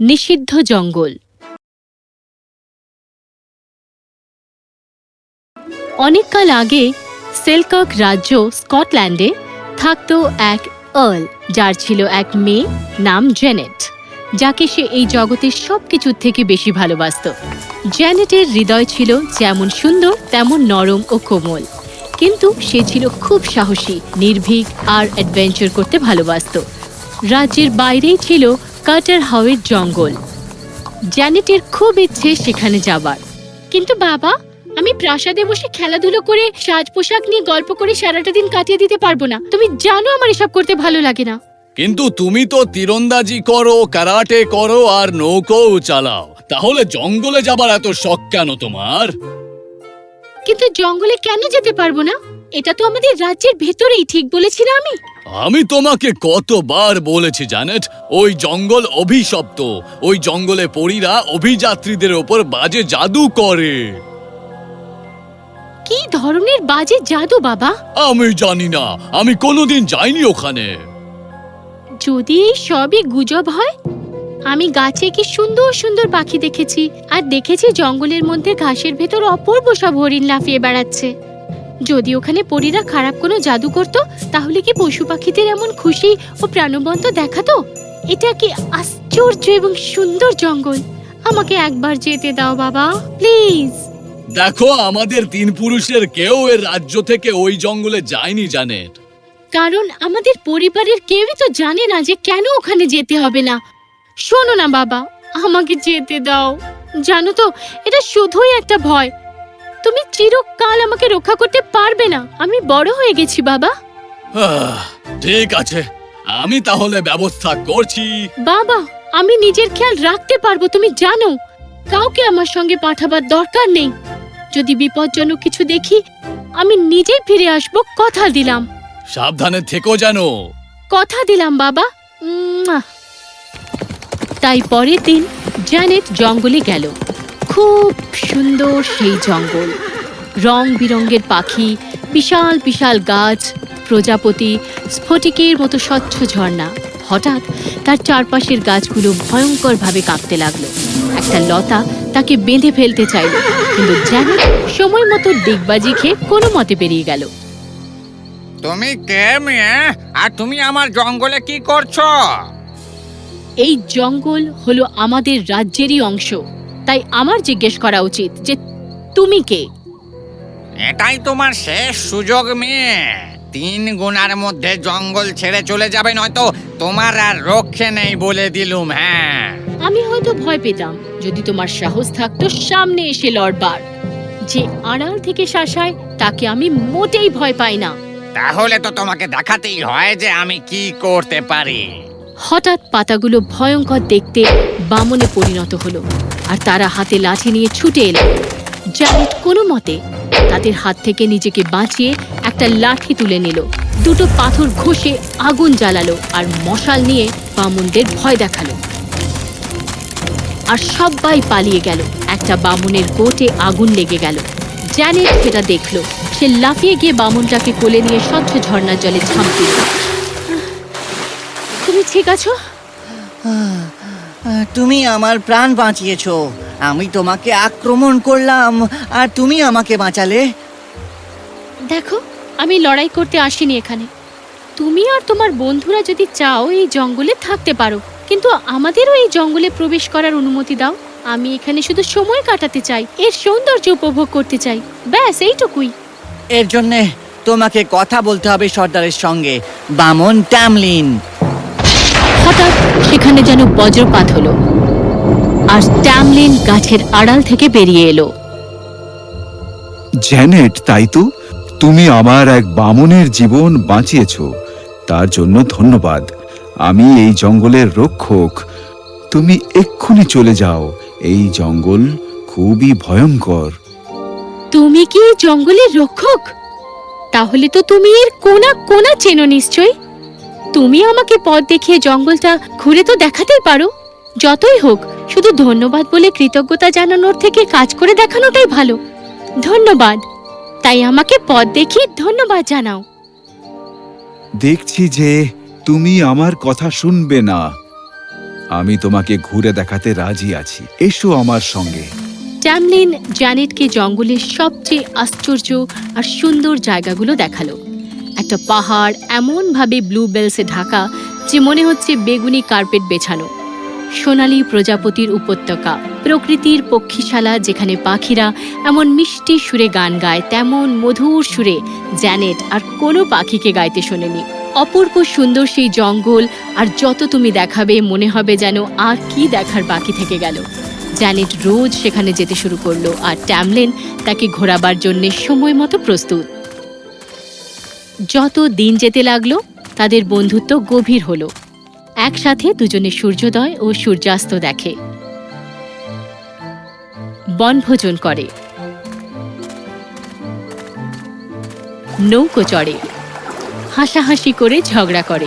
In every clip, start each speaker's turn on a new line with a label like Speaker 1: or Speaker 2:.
Speaker 1: নিষিদ্ধ জঙ্গল। অনেককাল আগে সেলকক রাজ্য স্কটল্যান্ডে থাকত এক আর্ল, যার ছিল এক মেয়ে নাম জেনেট, যাকে সে এই জগতের সবকিছুর থেকে বেশি ভালোবাসত। জেনেটের হৃদয় ছিল যেমন সুন্দর, তেমন নরম ও কোমল। কিন্তু সে ছিল খুব সাহসী, নির্ভীক আর অ্যাডভেঞ্চার করতে ভালোবাসত। রাজ্যের বাইরেই ছিল কাটার হাওয়ের জঙ্গল। জ্যানেটের খুব ইচ্ছে সেখানে যাবার। কিন্তু বাবা আমি প্রাসাদে বসে খেলাধুলো করে সাজ পোশাক নিয়ে গল্প করে সারাটা দিন কাটিয়ে দিতে পারব না। তুমি জানো আমার এসব করতে ভালো লাগে না।
Speaker 2: কিন্তু তুমি তো তীরন্দাজি করো কারাটে করো আর নৌকোও চালাও। তাহলে জঙ্গলে যাবার এত শখ কেন তোমার?
Speaker 1: কিন্তু জঙ্গলে কেন যেতে পারব না? এটা তো আমাদের রাজ্যের ভেতরেই ঠিক বলেছি না আমি?
Speaker 2: আমি তোমাকে কতবার বলেছি জানেট? ওই জঙ্গল অভিশপ্ত। ওই জঙ্গলে পরীরা অভিযাত্রীদের ওপর বাজে জাদু করে।
Speaker 1: কি ধরনের বাজে জাদু বাবা?
Speaker 2: আমি জানি না। আমি কোনোদিন যাইনি ওখানে।
Speaker 1: যদি এই সবই গুজব হয় আমি গাছে কি সুন্দর সুন্দর পাখি দেখেছি আর দেখেছি জঙ্গলের মধ্যে ঘাসের ভেতর অপূর্ব সব হরিণ লাফিয়ে বেড়াচ্ছে। যদি ওখানে পরীরা খারাপ কোনো জাদু করত তাহলে কি পশু পাখিদের এমন খুশি ও প্রাণবন্ত দেখাতো? এটা কি আশ্চর্য এবং সুন্দর জঙ্গল। আমাকে একবার যেতে দাও বাবা প্লিজ।
Speaker 2: দেখো আমাদের তিন পুরুষের কেউ এর রাজ্য থেকে ওই জঙ্গলে যায়নি জানেট।
Speaker 1: কারণ আমাদের পরিবারের কেউই তো জানে না যে কেন ওখানে যেতে হবে না। শোনো না বাবা আমাকে যেতে দাও। জানো তো এটা শুধুই একটা ভয়। তুমি চিরকাল আমাকে রক্ষা করতে পারবে না। আমি বড় হয়ে গেছি বাবা।
Speaker 2: ঠিক আছে। আমি তাহলে ব্যবস্থা করছি।
Speaker 1: বাবা আমি নিজের খেয়াল রাখতে পারব তুমি জানো। কাউকে আমার সঙ্গে পাঠাবার দরকার নেই। যদি বিপজ্জনক কিছু দেখি আমি নিজেই ফিরে আসব কথা দিলাম।
Speaker 2: সাবধানে থেকো যেন।
Speaker 1: কথা দিলাম বাবা। তাই পরের দিন জ্যানেট জঙ্গলে গেল। খুব সুন্দর সেই জঙ্গল। রং বিরঙ্গের পাখি বিশাল বিশাল গাছ প্রজাপতি স্ফটিকের মতো স্বচ্ছ ঝর্ণা। হঠাৎ তার চারপাশের গাছগুলো ভয়ঙ্করভাবে কাঁপতে লাগল। একটা লতা তাকে বেঁধে ফেলতে চাইল কিন্তু জ্যানেট সময় মতো ডিগবাজি খেয়ে কোনো মতে বেরিয়ে গেল।
Speaker 3: তুমি কে মেয়ে? আর তুমি আমার জঙ্গলে কি করছ?
Speaker 1: এই জঙ্গল হলো আমাদের রাজ্যেরই অংশ। তাই আমার জিজ্ঞেস করা উচিত যে তুমি কে?
Speaker 3: এটাই তোমার শেষ সুযোগ মেয়ে। তিন গুণার মধ্যে জঙ্গল ছেড়ে চলে যাবে নয়তো তোমার আর রক্ষে নেই বলে দিলুম হ্যাঁ।
Speaker 1: আমি হয়তো ভয় পেতাম যদি তোমার সাহস থাকতো সামনে এসে লড়বার। যে আড়াল থেকে শাসায় তাকে আমি মোটেই ভয় পাই না।
Speaker 3: তাহলে তো তোমাকে দেখাতেই হয় যে আমি কি করতে পারি।
Speaker 1: হঠাৎ পাতাগুলো ভয়ঙ্কর দেখতে বামনে পরিণত হলো। আর তারা হাতে লাঠি নিয়ে ছুটে এলো। জানেট কোনো মতে তাদের হাত থেকে নিজেকে বাঁচিয়ে একটা লাঠি তুলে নিল। দুটো পাথর ঘষে আগুন জ্বালালো আর মশাল নিয়ে বামুনদের ভয় দেখাল। আর সবাই পালিয়ে গেল। একটা বামুনের গোটে আগুন লেগে গেল। জ্যানেট সেটা দেখল। সে লাফিয়ে গিয়ে বামুনটাকে কোলে নিয়ে স্বচ্ছ ঝর্ণার জলে ঝাঁপ দিল। তুমি ঠিক আছো?
Speaker 4: তুমি আমার প্রাণ বাঁচিয়েছ। আমি তোমাকে আক্রমণ করলাম আর তুমি আমাকে বাঁচালে।
Speaker 1: দেখো আমি লড়াই করতে আসিনি এখানে। তুমি আর তোমার বন্ধুরা যদি চাও এই জঙ্গলে থাকতে পারো কিন্তু আমাদেরও এই জঙ্গলে প্রবেশ করার অনুমতি দাও। আমি এখানে শুধু সময় কাটাতে চাই এর সৌন্দর্য উপভোগ করতে চাই। ব্যাস এইটুকুই।
Speaker 4: এর জন্যে তোমাকে কথা বলতে হবে সর্দারের সঙ্গে। বামন ট্যামলিন।
Speaker 1: হঠাৎ সেখানে যেন বজ্রপাত হলো আর ট্যামলিন গাছের আড়াল থেকে বেরিয়ে এলো।
Speaker 5: জ্যানেট তাই তো? তুমি আমার এক বামনের জীবন বাঁচিয়েছ। তার জন্য ধন্যবাদ। আমি এই জঙ্গলের রক্ষক। তুমি এক্ষুনি চলে যাও। এই জঙ্গল খুবই ভয়ঙ্কর।
Speaker 1: তুমি কি জঙ্গলের রক্ষক? তাহলে তো তুমি এর কোনা কোনা চেনো নিশ্চয় তুমি আমাকে পথ দেখিয়ে জঙ্গলটা ঘুরে তো দেখাতেই পারো। যতই হোক শুধু ধন্যবাদ বলে কৃতজ্ঞতা জানানোর থেকে কাজ করে দেখানোটাই ভালো। ধন্যবাদ। তাই আমাকে পথ দেখিয়ে ধন্যবাদ জানাও।
Speaker 5: দেখছি যে তুমি আমার কথা শুনবে না। আমি তোমাকে ঘুরে দেখাতে রাজি আছি। এসো আমার সঙ্গে।
Speaker 1: ট্যামলিন জ্যানেটকে জঙ্গলের সবচেয়ে আশ্চর্য আর সুন্দর জায়গাগুলো দেখাল। একটা পাহাড়, এমনভাবে ব্লু বেলসে ঢাকা যে মনে হচ্ছে বেগুনি কার্পেট বেছানো। সোনালী প্রজাপতির উপত্যকা, প্রকৃতির পক্ষীশালা যেখানে পাখিরা এমন মিষ্টি সুরে গান গায়, তেমন মধুর সুরে জ্যানেট আর কোনো পাখিকে গাইতে শোনেনি। অপূর্ব সুন্দর সেই জঙ্গল আর যত তুমি দেখাবে, মনে হবে যেন আর কি দেখার বাকি থেকে গেল। জ্যানেট রোজ সেখানে যেতে শুরু করল আর ট্যামলেন তাকে ঘোরাবার জন্যে সময় মতো প্রস্তুত। যত দিন যেতে লাগল, তাদের বন্ধুত্ব গভীর হলো। একসাথে দুজনে সূর্যোদয় ও সূর্যাস্ত দেখে। বনভোজন করে। নৌকো চড়ে। হাসাহাসি করে ঝগড়া করে।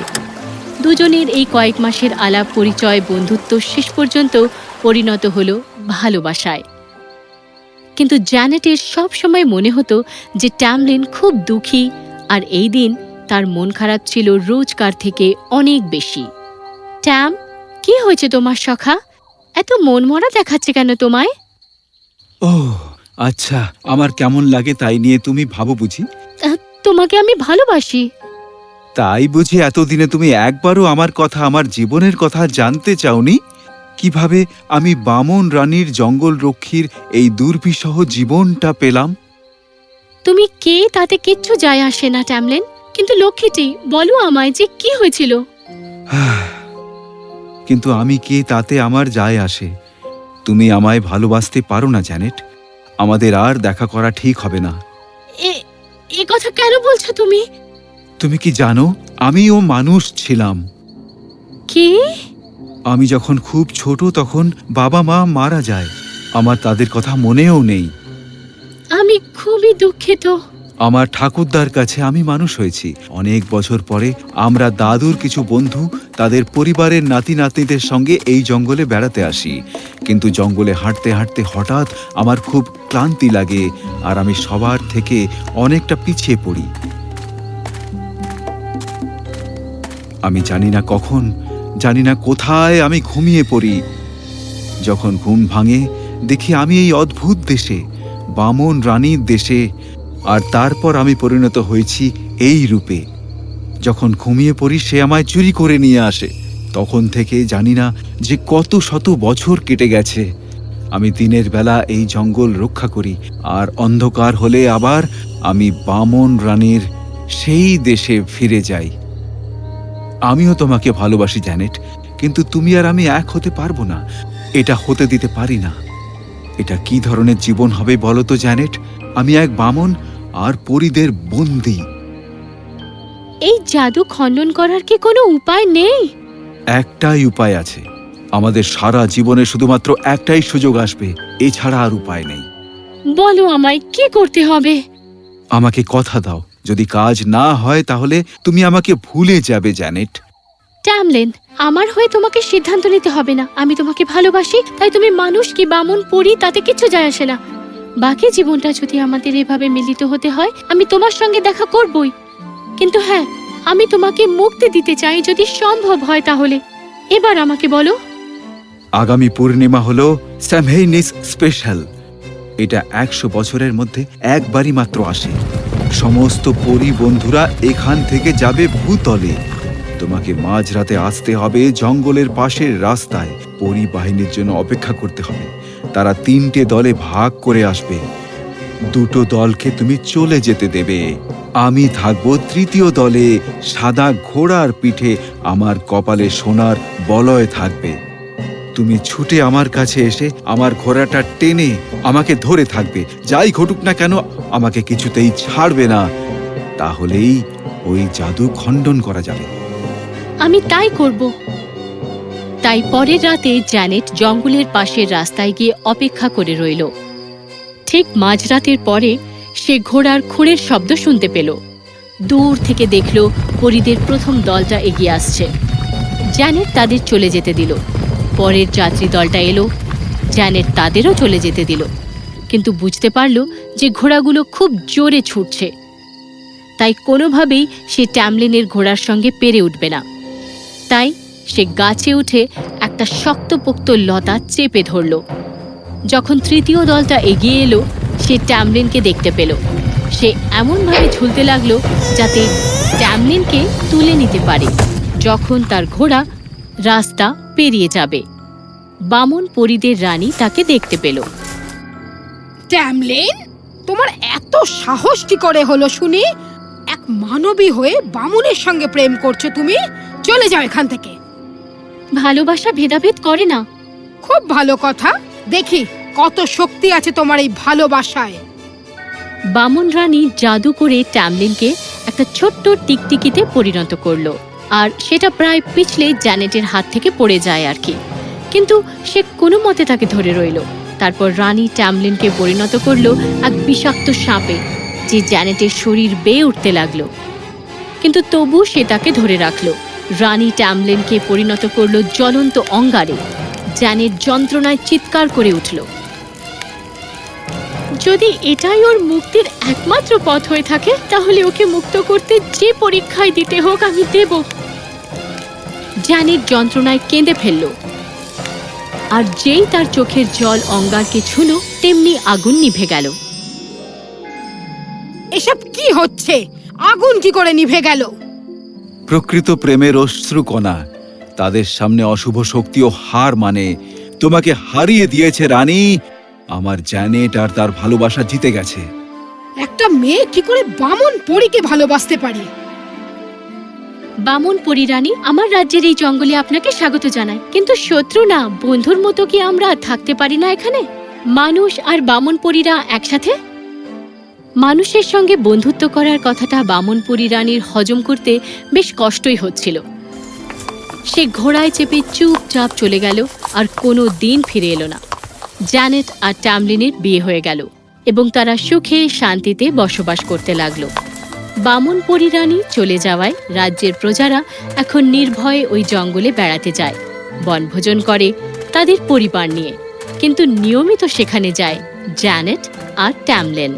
Speaker 1: দুজনের এই কয়েক মাসের আলাপ পরিচয় বন্ধুত্ব শেষ পর্যন্ত পরিণত হলো ভালোবাসায়। কিন্তু জ্যানেটের সব সময় মনে হতো যে ট্যামলিন খুব দুঃখী আর এই দিন তার মন খারাপ ছিল রোজকার থেকে অনেক বেশি। ট্যাম কি হয়েছে তোমার সখা? এত মন মরা দেখাচ্ছে কেন তোমায়?
Speaker 5: ও আচ্ছা আমার কেমন লাগে তাই নিয়ে তুমি ভাবো বুঝি।
Speaker 1: তোমাকে আমি ভালোবাসি।
Speaker 5: তাই বুঝি এতদিনে তুমি একবারও আমার কথা আমার জীবনের কথা জানতে চাওনি? কীভাবে আমি বামন রানীর জঙ্গল রক্ষীর এই দুর্বিসহ জীবনটা পেলাম?
Speaker 1: তুমি কে? তাতে কিচ্ছু যায় আসে না ট্যামলেন। কিন্তু লক্ষ্মীটি বলো আমায় যে কি হয়েছিল।
Speaker 5: কিন্তু আমি কে তাতে আমার যায় আসে? তুমি আমায় ভালোবাসতে পারো না জ্যানেট। আমাদের আর দেখা করা ঠিক হবে না।
Speaker 1: এ এ কথা কেন বলছো তুমি?
Speaker 5: তুমি কি জানো আমিও মানুষ ছিলাম।
Speaker 1: কি?
Speaker 5: আমি যখন খুব ছোট তখন বাবা মা মারা যায়। আমার তাদের কথা মনেও নেই।
Speaker 1: আমি খুবই দুঃখিত।
Speaker 5: আমার ঠাকুরদার কাছে আমি মানুষ হয়েছি। অনেক বছর পরে আমরা দাদুর কিছু বন্ধু তাদের পরিবারের নাতি নাতনিদের সঙ্গে এই জঙ্গলে বেড়াতে আসি। কিন্তু জঙ্গলে হাঁটতে হাঁটতে হঠাৎ আমার খুব ক্লান্তি লাগে আর আমি সবার থেকে অনেকটা পিছিয়ে পড়ি। আমি জানি না কখন, জানি না কোথায় আমি ঘুমিয়ে পড়ি। যখন ঘুম ভাঙে, দেখি আমি এই অদ্ভুত দেশে। বামন রানীর দেশে, আর তারপর আমি পরিণত হয়েছি এই রূপে। যখন ঘুমিয়ে পড়ি, সে আমায় চুরি করে নিয়ে আসে। তখন থেকে জানি না যে কত শত বছর কেটে গেছে। আমি দিনের বেলা এই জঙ্গল রক্ষা করি, আর অন্ধকার হলে আবার আমি বামন রানীর সেই দেশে ফিরে যাই। আমিও তোমাকে ভালোবাসি, জ্যানেট, কিন্তু তুমি আর আমি এক হতে পারব না। এটা হতে দিতে পারি না। এটা কি ধরনের জীবন হবে বলো তো জ্যানেট আমি এক বামন আর পরিদের বন্দি।
Speaker 1: এই জাদু খণ্ডন করার কি কোনো উপায় নেই?
Speaker 5: একটাই উপায় আছে। আমাদের সারা জীবনে শুধুমাত্র একটাই সুযোগ আসবে এছাড়া আর উপায় নেই।
Speaker 1: বলো আমায় কি করতে হবে?
Speaker 5: আমাকে কথা দাও। যদি কাজ না হয় তাহলে তুমি আমাকে ভুলে যাবে জ্যানেট
Speaker 1: ট্যামলেন আমার হয়ে তোমাকে সিদ্ধান্ত নিতে হবে না। আমি তোমাকে ভালোবাসি, তাই তুমি মানুষ কি বামুন পড়ি তাতে কিচ্ছু যায় আসে না। বাকি জীবনটা যদি আমাদের এভাবে মিলিত হতে হয়, আমি তোমার সঙ্গে দেখা করবই। কিন্তু হ্যাঁ আমি তোমাকে মুক্তি দিতে চাই যদি সম্ভব হয় তাহলে। এবার আমাকে বলো।
Speaker 5: আগামী পূর্ণিমা হল স্যামহেইনিস স্পেশাল। এটা একশো বছরের মধ্যে একবারই মাত্র আসে। সমস্ত পরি বন্ধুরা এখান থেকে যাবে ভূতলে। তোমাকে মাঝরাতে আসতে হবে জঙ্গলের পাশের রাস্তায়। পরিবাহিনীর জন্য অপেক্ষা করতে হবে। তারা তিনটে দলে ভাগ করে আসবে। দুটো দলকে তুমি চলে যেতে দেবে। আমি থাকব তৃতীয় দলে। সাদা ঘোড়ার পিঠে আমার কপালে সোনার বলয় থাকবে। তুমি ছুটে আমার কাছে এসে আমার ঘোড়াটা টেনে আমাকে ধরে থাকবে। যাই ঘটুক না কেন, আমাকে কিছুতেই ছাড়বে না। তাহলেই ওই জাদু খণ্ডন করা যাবে।
Speaker 1: আমি তাই করব। তাই পরের রাতে জ্যানেট জঙ্গলের পাশের রাস্তায় গিয়ে অপেক্ষা করে রইল। ঠিক মাঝরাতের পরে সে ঘোড়ার খুঁড়ের শব্দ শুনতে পেল। দূর থেকে দেখল পরিদের প্রথম দলটা এগিয়ে আসছে। জ্যানেট তাদের চলে যেতে দিল। পরের যাত্রী দলটা এলো। জ্যানেট তাদেরও চলে যেতে দিল। কিন্তু বুঝতে পারল যে ঘোড়াগুলো খুব জোরে ছুটছে। তাই কোনোভাবেই সে ট্যামলিনের ঘোড়ার সঙ্গে পেরে উঠবে না। তাই সে গাছে উঠে একটা শক্তপোক্ত লতা চেপে ধরল। যখন তৃতীয় দলটা এগিয়ে এলো, সে ট্যামলিনকে দেখতে পেল। সে এমনভাবে ঝুলতে লাগল যাতে ট্যামলিনকে তুলে নিতে পারে। যখন তার ঘোড়া রাস্তা পেরিয়ে যাবে, বামন পরিদের রানী তাকে দেখতে পেল।
Speaker 6: ট্যামলিন, তোমার এত সাহস কি করে হলো শুনি? এক মানবী হয়ে বামুনের সঙ্গে প্রেম করছ তুমি? চলে যাও এখান থেকে।
Speaker 1: ভালোবাসা ভেদাভেদ করে না।
Speaker 6: খুব ভালো কথা। দেখি কত শক্তি আছে তোমার এই ভালোবাসায়।
Speaker 1: বামন রানী জাদু করে ট্যামলিনকে একটা ছোট্ট টিকটিকিতে পরিণত করল। আর সেটা প্রায় পিছলে জ্যানেটের হাত থেকে পড়ে যায় আর কি। কিন্তু সে কোনো মতে তাকে ধরে রইল। তারপর রানী ট্যামলিনকে পরিণত করল এক বিষাক্ত সাপে যে জ্যানেটের শরীর বেয়ে উঠতে লাগল। কিন্তু তবু সে তাকে ধরে রাখল। রানী ট্যামলিনকে পরিণত করল জ্বলন্ত অঙ্গারে। জ্যানেট যন্ত্রণায় চিৎকার করে উঠল। যদি এটাই ওর মুক্তির একমাত্র পথ হয়ে থাকে, তাহলে ওকে মুক্ত করতে যে পরীক্ষায় দিতে হোক আমি দেব। জ্যানির যন্ত্রণায় কেঁদে ফেলল। আর যেই তার চোখের জল অঙ্গারকে ছুলো, তেমনি আগুন নিভে গেল।
Speaker 6: এসব কি হচ্ছে? আগুন কি করে নিভে গেল?
Speaker 5: প্রকৃত প্রেমের অশ্রুকণা তাদের সামনে অশুভ শক্তিও হার মানে তোমাকে হারিয়ে দিয়েছে রানী আমার জ্যানেট আর তার ভালোবাসা জিতে গেছে।
Speaker 6: একটা মেয়ে কি করে বামন পরীকে ভালোবাসতে পারে?
Speaker 1: বামন পরী রানী আমার রাজ্যের এই জঙ্গলে আপনাকে স্বাগত জানাই। কিন্তু শত্রু না বন্ধুর মতো কি আমরা থাকতে পারি না এখানে? মানুষ আর বামন পরীরা একসাথে? মানুষের সঙ্গে বন্ধুত্ব করার কথাটা বামন পরিরানীর হজম করতে বেশ কষ্টই হচ্ছিল। সে ঘোড়ায় চেপে চুপচাপ চলে গেল আর কোনো দিন ফিরে এলো না। জ্যানেট আর ট্যামলিনের বিয়ে হয়ে গেল এবং তারা সুখে শান্তিতে বসবাস করতে লাগল। বামন পরিরানী চলে যাওয়ায় রাজ্যের প্রজারা এখন নির্ভয়ে ওই জঙ্গলে বেড়াতে যায়। বনভোজন করে তাদের পরিবার নিয়ে। কিন্তু নিয়মিত সেখানে যায় জ্যানেট আর ট্যামলেন